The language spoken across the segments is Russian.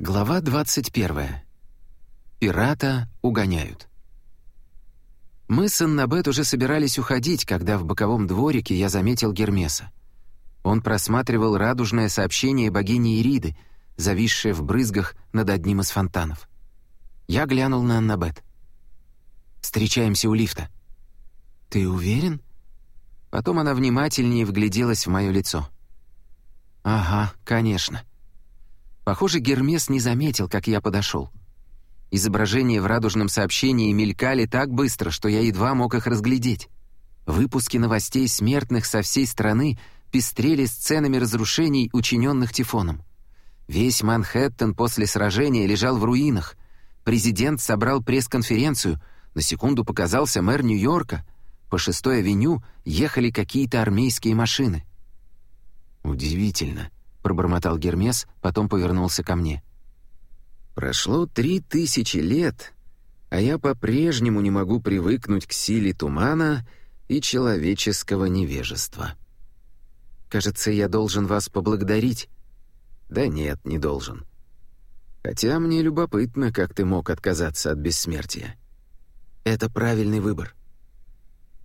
Глава 21. Пирата угоняют. Мы с Аннабет уже собирались уходить, когда в боковом дворике я заметил Гермеса. Он просматривал радужное сообщение богини Ириды, зависшее в брызгах над одним из фонтанов. Я глянул на Аннабет. «Встречаемся у лифта». «Ты уверен?» Потом она внимательнее вгляделась в мое лицо. «Ага, конечно». Похоже, Гермес не заметил, как я подошел. Изображения в радужном сообщении мелькали так быстро, что я едва мог их разглядеть. Выпуски новостей смертных со всей страны пестрели сценами разрушений, учиненных Тифоном. Весь Манхэттен после сражения лежал в руинах. Президент собрал пресс-конференцию, на секунду показался мэр Нью-Йорка. По шестой авеню ехали какие-то армейские машины. «Удивительно», — пробормотал Гермес, потом повернулся ко мне. «Прошло три тысячи лет, а я по-прежнему не могу привыкнуть к силе тумана и человеческого невежества. Кажется, я должен вас поблагодарить». «Да нет, не должен. Хотя мне любопытно, как ты мог отказаться от бессмертия». «Это правильный выбор».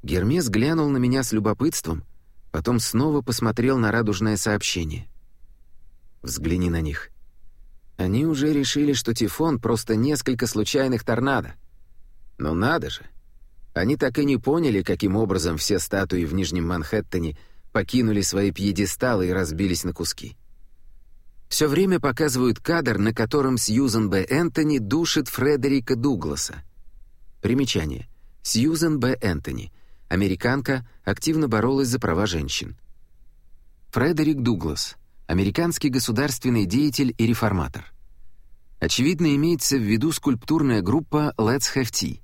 Гермес глянул на меня с любопытством, потом снова посмотрел на радужное сообщение. Взгляни на них. Они уже решили, что Тифон — просто несколько случайных торнадо. Но надо же. Они так и не поняли, каким образом все статуи в Нижнем Манхэттене покинули свои пьедесталы и разбились на куски. Все время показывают кадр, на котором Сьюзен Б. Энтони душит Фредерика Дугласа. Примечание. Сьюзен Б. Энтони. Американка, активно боролась за права женщин. Фредерик Дуглас — американский государственный деятель и реформатор. Очевидно, имеется в виду скульптурная группа Let's Have Tea.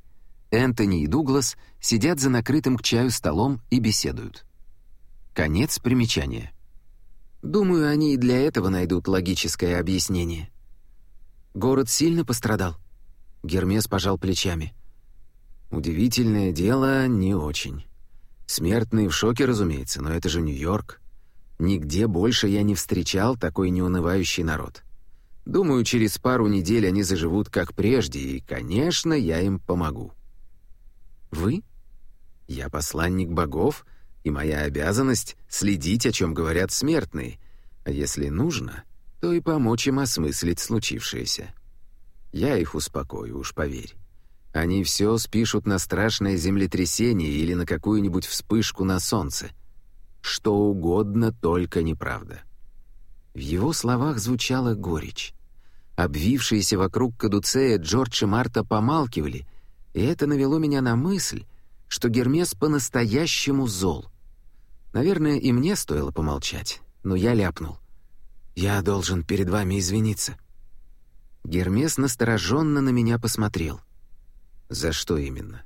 Энтони и Дуглас сидят за накрытым к чаю столом и беседуют. Конец примечания. Думаю, они и для этого найдут логическое объяснение. Город сильно пострадал. Гермес пожал плечами. Удивительное дело, не очень. Смертные в шоке, разумеется, но это же Нью-Йорк. Нигде больше я не встречал такой неунывающий народ. Думаю, через пару недель они заживут как прежде, и, конечно, я им помогу. Вы? Я посланник богов, и моя обязанность — следить, о чем говорят смертные, а если нужно, то и помочь им осмыслить случившееся. Я их успокою, уж поверь. Они все спишут на страшное землетрясение или на какую-нибудь вспышку на солнце — что угодно, только неправда. В его словах звучала горечь. Обвившиеся вокруг кадуцея Джордж и Марта помалкивали, и это навело меня на мысль, что Гермес по-настоящему зол. Наверное, и мне стоило помолчать, но я ляпнул. «Я должен перед вами извиниться». Гермес настороженно на меня посмотрел. «За что именно?»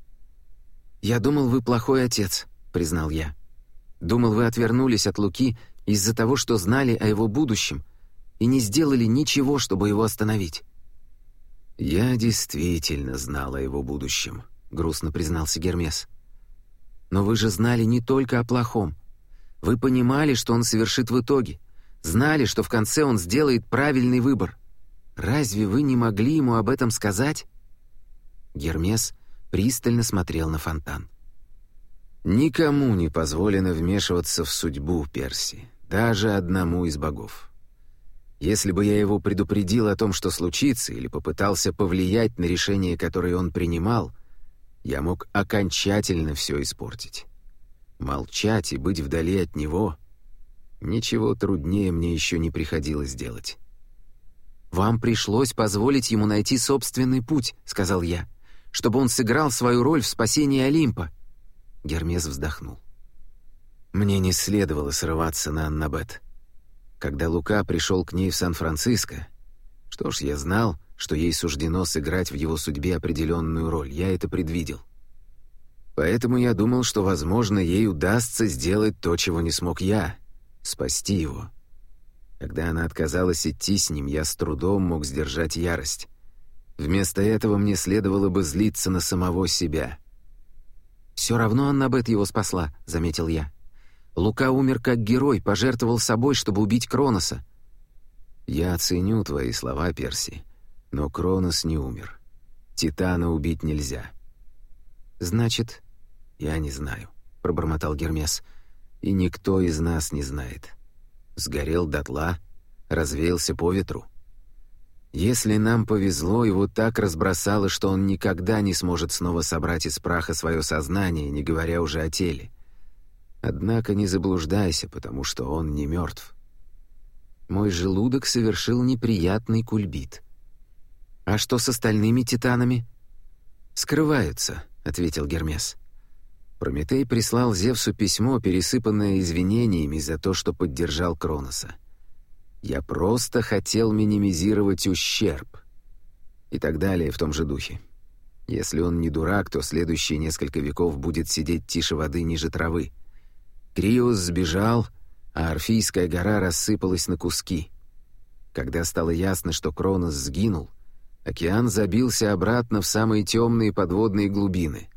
«Я думал, вы плохой отец», — признал я. Думал, вы отвернулись от Луки из-за того, что знали о его будущем и не сделали ничего, чтобы его остановить». «Я действительно знал о его будущем», — грустно признался Гермес. «Но вы же знали не только о плохом. Вы понимали, что он совершит в итоге, знали, что в конце он сделает правильный выбор. Разве вы не могли ему об этом сказать?» Гермес пристально смотрел на фонтан. Никому не позволено вмешиваться в судьбу Перси, даже одному из богов. Если бы я его предупредил о том, что случится, или попытался повлиять на решение, которое он принимал, я мог окончательно все испортить. Молчать и быть вдали от него — ничего труднее мне еще не приходилось делать. «Вам пришлось позволить ему найти собственный путь», — сказал я, «чтобы он сыграл свою роль в спасении Олимпа». Гермес вздохнул. Мне не следовало срываться на Аннабет. Когда Лука пришел к ней в Сан-Франциско, что ж, я знал, что ей суждено сыграть в его судьбе определенную роль, я это предвидел. Поэтому я думал, что, возможно, ей удастся сделать то, чего не смог я — спасти его. Когда она отказалась идти с ним, я с трудом мог сдержать ярость. Вместо этого мне следовало бы злиться на самого себя — «Все равно Аннабет его спасла», — заметил я. «Лука умер как герой, пожертвовал собой, чтобы убить Кроноса». «Я оценю твои слова, Перси, но Кронос не умер. Титана убить нельзя». «Значит...» «Я не знаю», — пробормотал Гермес. «И никто из нас не знает. Сгорел дотла, развеялся по ветру. Если нам повезло, его так разбросало, что он никогда не сможет снова собрать из праха свое сознание, не говоря уже о теле. Однако не заблуждайся, потому что он не мертв. Мой желудок совершил неприятный кульбит. «А что с остальными титанами?» «Скрываются», — ответил Гермес. Прометей прислал Зевсу письмо, пересыпанное извинениями за то, что поддержал Кроноса. Я просто хотел минимизировать ущерб. И так далее в том же духе. Если он не дурак, то следующие несколько веков будет сидеть тише воды ниже травы. Криос сбежал, а Орфийская гора рассыпалась на куски. Когда стало ясно, что Кронос сгинул, океан забился обратно в самые темные подводные глубины.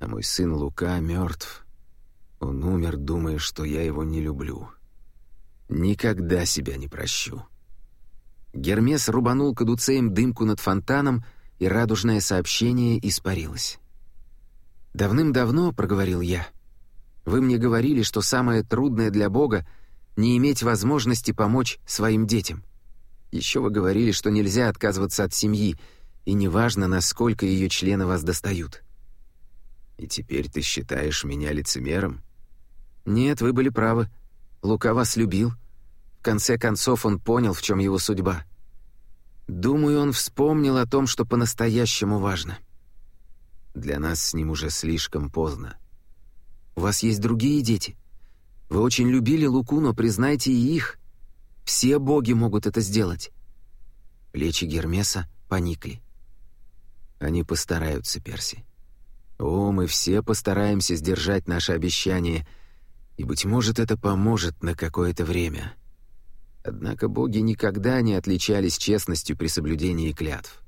А мой сын Лука мертв. Он умер, думая, что я его не люблю. Никогда себя не прощу. Гермес рубанул кадуцеем дымку над фонтаном, и радужное сообщение испарилось. «Давным-давно, — проговорил я, — вы мне говорили, что самое трудное для Бога — не иметь возможности помочь своим детям. Еще вы говорили, что нельзя отказываться от семьи, и неважно, насколько ее члены вас достают». «И теперь ты считаешь меня лицемером?» «Нет, вы были правы. Лука вас любил. В конце концов он понял, в чем его судьба. Думаю, он вспомнил о том, что по-настоящему важно. Для нас с ним уже слишком поздно. У вас есть другие дети. Вы очень любили Луку, но признайте и их. Все боги могут это сделать. Плечи Гермеса поникли. Они постараются, Перси. О, мы все постараемся сдержать наше обещание — и, быть может, это поможет на какое-то время. Однако боги никогда не отличались честностью при соблюдении клятв.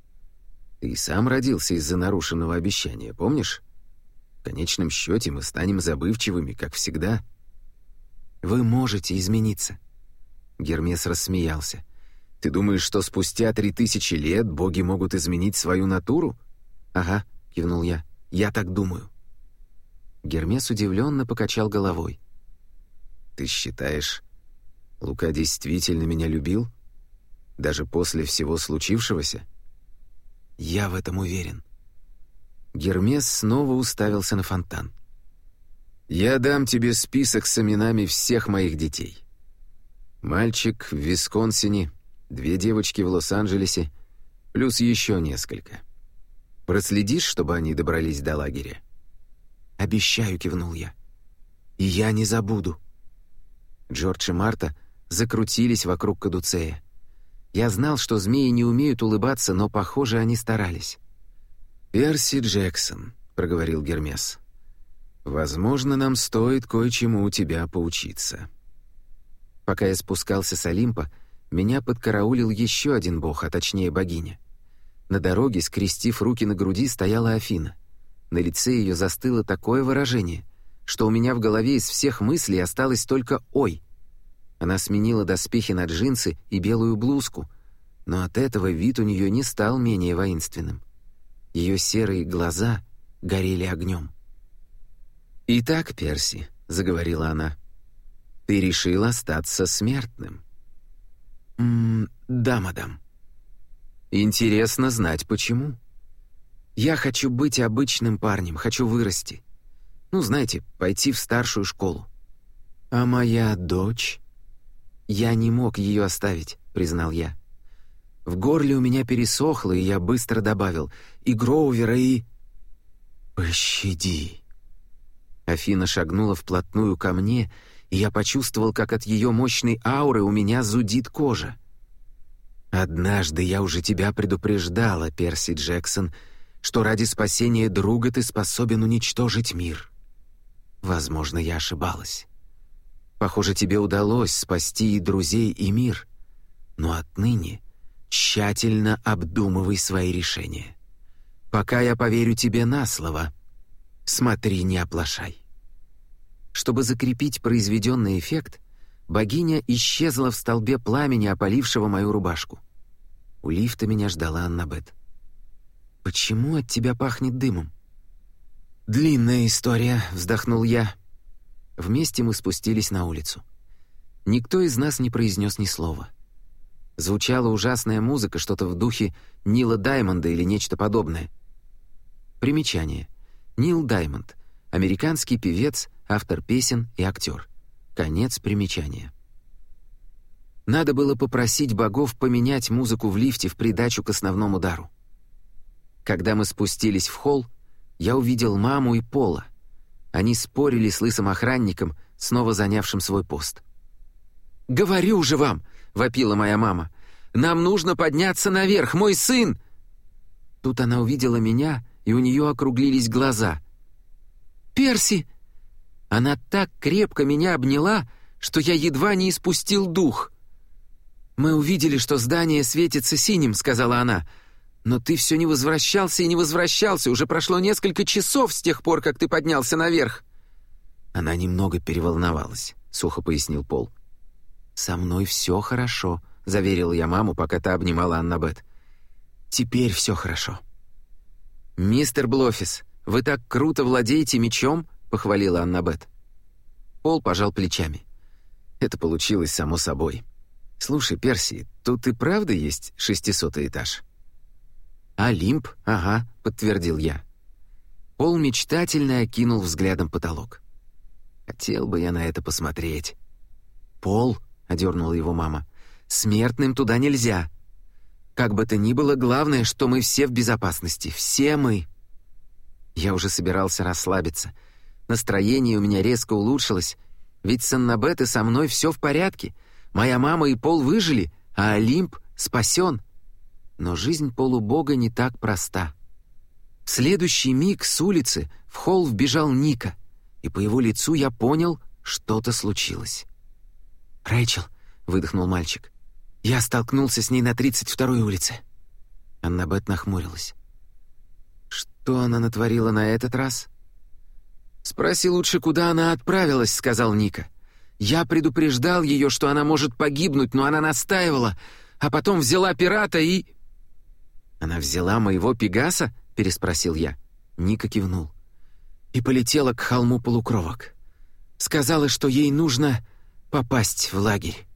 Ты сам родился из-за нарушенного обещания, помнишь? В конечном счете мы станем забывчивыми, как всегда. Вы можете измениться. Гермес рассмеялся. Ты думаешь, что спустя три тысячи лет боги могут изменить свою натуру? Ага, кивнул я. Я так думаю. Гермес удивленно покачал головой. «Ты считаешь, Лука действительно меня любил? Даже после всего случившегося?» «Я в этом уверен». Гермес снова уставился на фонтан. «Я дам тебе список с именами всех моих детей. Мальчик в Висконсине, две девочки в Лос-Анджелесе, плюс еще несколько. Проследишь, чтобы они добрались до лагеря?» «Обещаю», — кивнул я. «И я не забуду». Джордж и Марта закрутились вокруг кадуцея. Я знал, что змеи не умеют улыбаться, но, похоже, они старались. «Перси Джексон», — проговорил Гермес. «Возможно, нам стоит кое-чему у тебя поучиться». Пока я спускался с Олимпа, меня подкараулил еще один бог, а точнее богиня. На дороге, скрестив руки на груди, стояла Афина. На лице ее застыло такое выражение, что у меня в голове из всех мыслей осталось только «Ой». Она сменила доспехи на джинсы и белую блузку, но от этого вид у нее не стал менее воинственным. Ее серые глаза горели огнем. «Итак, Перси», — заговорила она, — «ты решил остаться смертным». «М -м, «Да, мадам». «Интересно знать, почему». «Я хочу быть обычным парнем, хочу вырасти. Ну, знаете, пойти в старшую школу. А моя дочь? Я не мог ее оставить, признал я. В горле у меня пересохло, и я быстро добавил «И Гроувера, и...» «Пощади». Афина шагнула вплотную ко мне, и я почувствовал, как от ее мощной ауры у меня зудит кожа. «Однажды я уже тебя предупреждала, Перси Джексон, что ради спасения друга ты способен уничтожить мир. Возможно, я ошибалась. Похоже, тебе удалось спасти и друзей, и мир. Но отныне тщательно обдумывай свои решения. Пока я поверю тебе на слово, смотри, не оплошай. Чтобы закрепить произведенный эффект, богиня исчезла в столбе пламени, опалившего мою рубашку. У лифта меня ждала Аннабет. «Почему от тебя пахнет дымом?» «Длинная история», — вздохнул я. Вместе мы спустились на улицу. Никто из нас не произнес ни слова. Звучала ужасная музыка, что-то в духе Нила Даймонда или нечто подобное. Примечание. Нил Даймонд. Американский певец, автор песен и актер. Конец примечания. Надо было попросить богов поменять музыку в лифте в придачу к основному дару. Когда мы спустились в холл, я увидел маму и Пола. Они спорили с лысым охранником, снова занявшим свой пост. «Говорю же вам!» — вопила моя мама. «Нам нужно подняться наверх! Мой сын!» Тут она увидела меня, и у нее округлились глаза. «Перси!» Она так крепко меня обняла, что я едва не испустил дух. «Мы увидели, что здание светится синим», — сказала она. «Но ты все не возвращался и не возвращался. Уже прошло несколько часов с тех пор, как ты поднялся наверх». Она немного переволновалась, — сухо пояснил Пол. «Со мной все хорошо», — заверил я маму, пока та обнимала Аннабет. «Теперь все хорошо». «Мистер Блофис, вы так круто владеете мечом», — похвалила Аннабет. Пол пожал плечами. Это получилось само собой. «Слушай, Перси, тут и правда есть шестисотый этаж?» «Олимп, ага», — подтвердил я. Пол мечтательно окинул взглядом потолок. «Хотел бы я на это посмотреть». «Пол», — одернула его мама, — «смертным туда нельзя. Как бы то ни было, главное, что мы все в безопасности, все мы». Я уже собирался расслабиться. Настроение у меня резко улучшилось, ведь с Аннабет и со мной все в порядке — Моя мама и Пол выжили, а Олимп спасен. Но жизнь полубога не так проста. В следующий миг с улицы в холл вбежал Ника, и по его лицу я понял, что-то случилось. «Рэйчел», — выдохнул мальчик, — «я столкнулся с ней на 32-й улице». Аннабет нахмурилась. «Что она натворила на этот раз?» «Спроси лучше, куда она отправилась», — сказал Ника. Я предупреждал ее, что она может погибнуть, но она настаивала, а потом взяла пирата и...» «Она взяла моего Пегаса?» — переспросил я. Ника кивнул. «И полетела к холму полукровок. Сказала, что ей нужно попасть в лагерь».